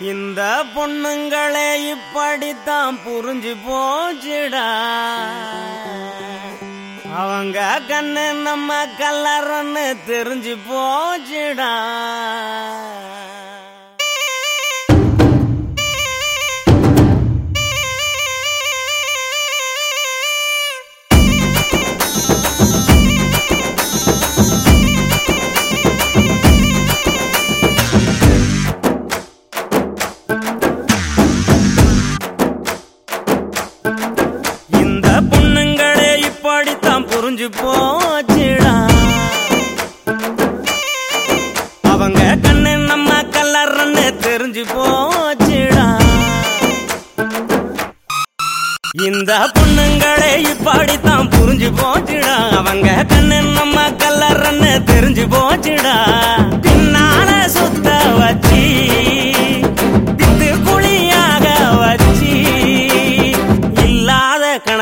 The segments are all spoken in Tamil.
இந்த பொண்ணுங்களே இப்படித்தான் புரிஞ்சு போச்சுடா. அவங்க கண்ணு நம்ம கல்லறன்னு தெரிஞ்சு போச்சுடா. இப்படித்தான் புரிஞ்சு போச்சுடா. அவங்க கண்ணு நம்ம கல்லறன்னு தெரிஞ்சு போச்சுடா. இந்த பொண்ணுங்களே இப்படித்தான் புரிஞ்சு போச்சுடா. அவங்க கண்ணு நம்ம கல்லறன்னு தெரிஞ்சு போச்சுடா. பின்ன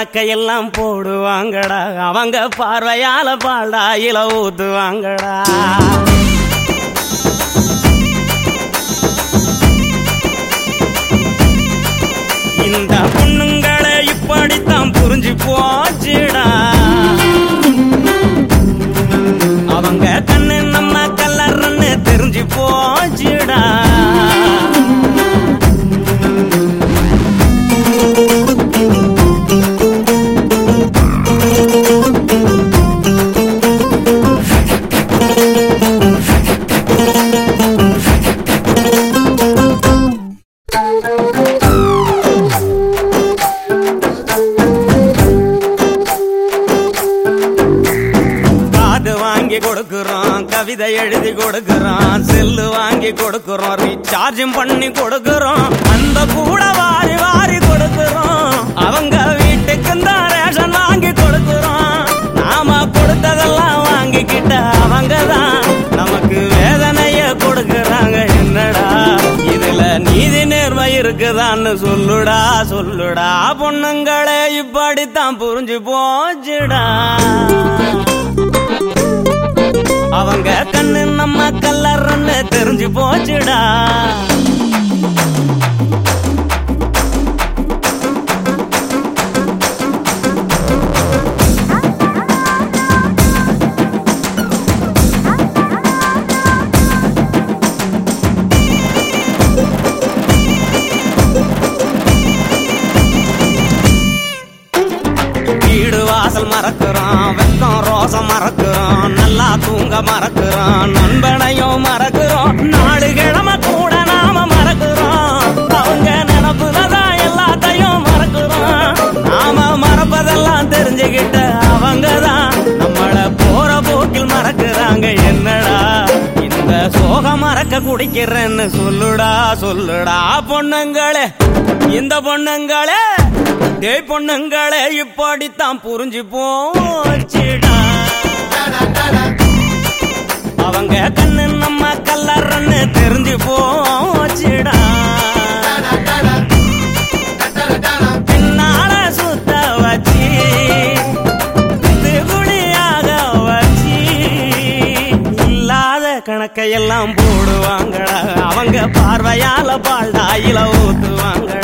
கணக்கையெல்லாம் போடுவாங்கடா. அவங்க பார்வையால பால்டா இல ஊத்துவாங்கடா. இந்த பொண்ணுங்களை இப்படித்தான் புரிஞ்சு போச்சுடா அவங்க கண்ணு நம்ம கல்லறன்னு தெரிஞ்சு போச்சுடா கவிதை எழுதி கொடுக்கிறோம் செல்லு வாங்கி கொடுக்கிறோம். ரீசார்ஜும் பண்ணி கொடுக்கிறோம். அந்த கூட வாரி வாரி கொடுக்கிறோம். அவங்க வீட்டுக்கு தான் ரேஷன் வாங்கி கொடுக்கிறோம். நாம கொடுத்ததெல்லாம் வாங்கிக்கிட்ட அவங்க தான் நமக்கு வேதனைய கொடுக்கறாங்க. என்னடா? இதுல நீதி நேர்மை இருக்குதான்னு சொல்லுடா சொல்லுடா. பொண்ணுங்களே இப்படித்தான் புரிஞ்சு போச்சுடா. அவங்க கண்ணு நம்ம கல்லறன்னு தெரிஞ்சு போச்சுடா. தூங்க மறக்கிறோம் நண்பனையும் மறக்கிறோம். நாலு கிழமை கூட நாம மறக்கிறோம். அவங்க நினப்புலதான் எல்லாத்தையும் மறக்கிறோம். நாம மறப்பதெல்லாம் தெரிஞ்சுக்கிட்ட அவங்க தான் நம்மள போற போக்கில் மறக்கிறாங்க. என்னடா இந்த சோகம் மறக்க குடிக்கிறேன்னு சொல்லுடா சொல்லுடா பொண்ணுங்களே. இந்த பொண்ணுங்களே தேய் பொண்ணுங்களே இப்படித்தான் புரிஞ்சு போச்சுடா. அவங்க கண்ணு நம்ம கல்லறன்னு தெரிஞ்சு போச்சுடா. பின்னால சுத்த வச்சு இது குழியாக வச்சு இல்லாத கணக்கையெல்லாம் போடுவாங்கடா. அவங்க பார்வையால பால்டாயில ஊத்துவாங்கடா.